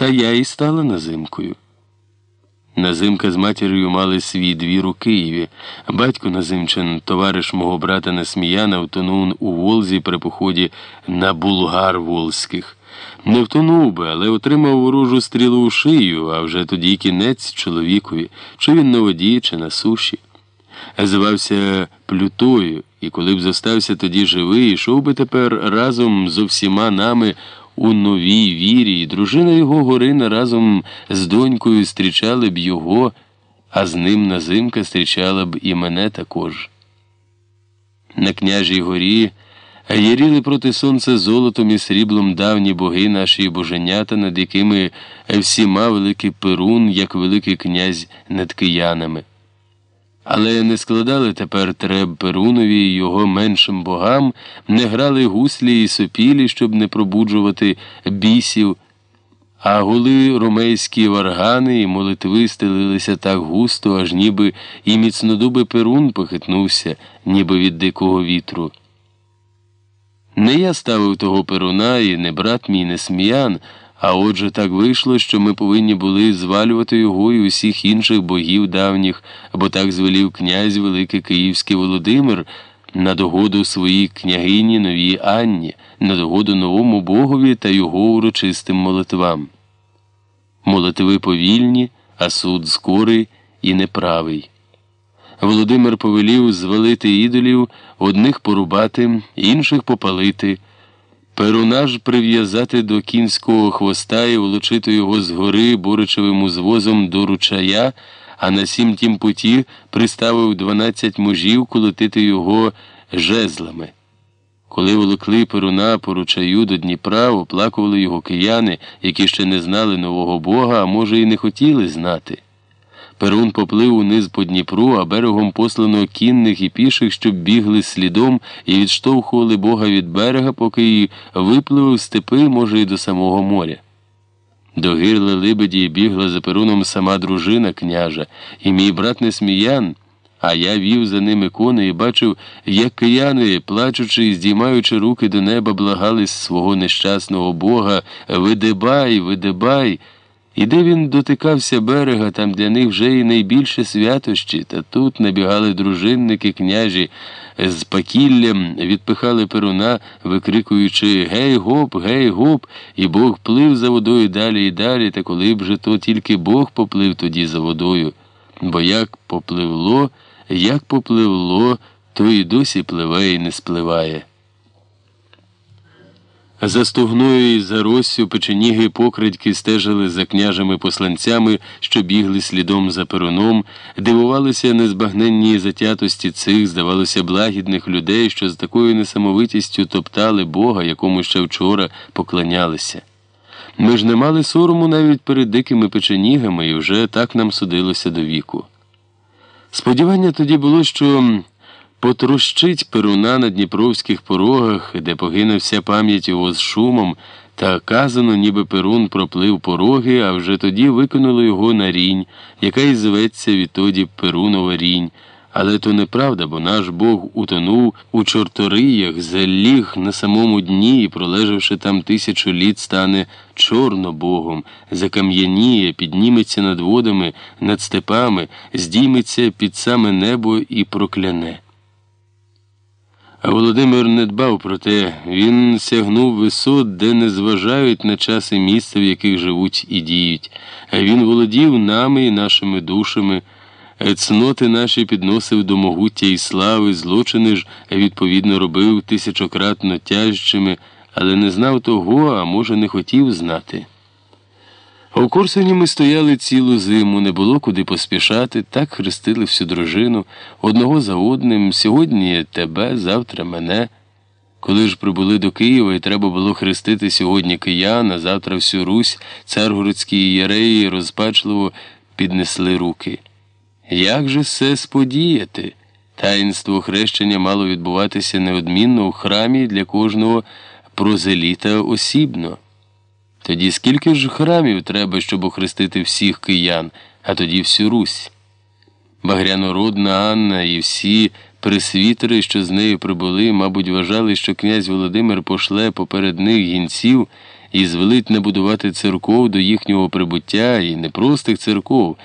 Та я і стала назимкою. Назимка з матір'ю мали свій двір у Києві. Батько Назимчин, товариш мого брата Несміяна, втонув у Волзі при поході на булгар волзьких. Не втонув би, але отримав ворожу стрілу у шию, а вже тоді кінець чоловікові, чи він на воді, чи на суші. Звався Плютою, і коли б зостався тоді живий, йшов би тепер разом з усіма нами у новій вірі, і дружина його Горина разом з донькою зустрічали б його, а з ним назимка зустрічала б і мене також. На княжій горі яріли проти сонця золотом і сріблом давні боги наші боженята, над якими всіма великий Перун, як великий князь над киянами. Але не складали тепер треб Перунові й його меншим богам, не грали гуслі і сопілі, щоб не пробуджувати бісів, а гули ромейські варгани і молитви стелилися так густо, аж ніби і міцнодубий Перун похитнувся, ніби від дикого вітру. Не я ставив того Перуна, і не брат мій не сміян. А отже так вийшло, що ми повинні були звалювати його і усіх інших богів давніх, бо так звелів князь Великий Київський Володимир на догоду своїй княгині новій Анні, на догоду новому богові та його урочистим молитвам. Молитви повільні, а суд скорий і неправий. Володимир повелів звалити ідолів, одних порубати, інших попалити. Перуна ж прив'язати до кінського хвоста і волочити його з гори боричевим узвозом до ручая, а на сім тім путі приставив дванадцять мужів колотити його жезлами. Коли волокли Перуна по ручаю до Дніпра, оплакували його кияни, які ще не знали нового Бога, а може, і не хотіли знати. Перун поплив униз по Дніпру, а берегом послано кінних і піших, щоб бігли слідом і відштовхували Бога від берега, поки й випливав степи, може, й до самого моря. До гирла Либеді бігла за Перуном сама дружина княжа, і мій брат Несміян, а я вів за ними коней і бачив, як кияни, плачучи і здіймаючи руки до неба, благали свого нещасного Бога Видибай, видибай. І де він дотикався берега, там для них вже і найбільше святощі, та тут набігали дружинники, княжі з пакіллям, відпихали перуна, викрикуючи Гей гоп, гей гоп, і Бог плив за водою далі і далі, та коли б же то тільки Бог поплив тоді за водою. Бо як попливло, як попливло, то і досі пливе і не спливає. За стугною і за Россю печеніги покритьки стежили за княжими посланцями, що бігли слідом за перуном, дивувалися незбагненній затятості цих, здавалося, благідних людей, що з такою несамовитістю топтали Бога, якому ще вчора поклонялися. Ми ж не мали сорому навіть перед дикими печенігами, і вже так нам судилося до віку. Сподівання тоді було, що. Потрощить перуна на дніпровських порогах, де погине вся пам'ять його з шумом, та казано, ніби перун проплив пороги, а вже тоді викинули його на рінь, яка й зветься відтоді Перунова рінь. Але то неправда, бо наш Бог утонув у чорториях, заліг на самому дні і, пролежавши там тисячу літ, стане чорнобогом, закам'яніє, підніметься над водами, над степами, здійметься під саме небо і прокляне. А Володимир не дбав про те, він сягнув висот, де не зважають на час і місце, в яких живуть і діють, він володів нами і нашими душами, цноти наші підносив до могуття і слави, злочини ж, відповідно, робив тисячократно тяжчими, але не знав того, а може, не хотів знати. У Корсуні ми стояли цілу зиму, не було куди поспішати, так хрестили всю дружину, одного за одним, сьогодні тебе, завтра мене. Коли ж прибули до Києва і треба було хрестити сьогодні киян, а завтра всю Русь, царгородські єреї розпачливо піднесли руки. Як же все сподіяти? Таїнство хрещення мало відбуватися неодмінно у храмі для кожного прозеліта осібно. Тоді скільки ж храмів треба, щоб охрестити всіх киян, а тоді всю Русь? Багрянородна Анна і всі присвітери, що з нею прибули, мабуть, вважали, що князь Володимир пошле поперед них гінців і звелить набудувати церков до їхнього прибуття і непростих церков.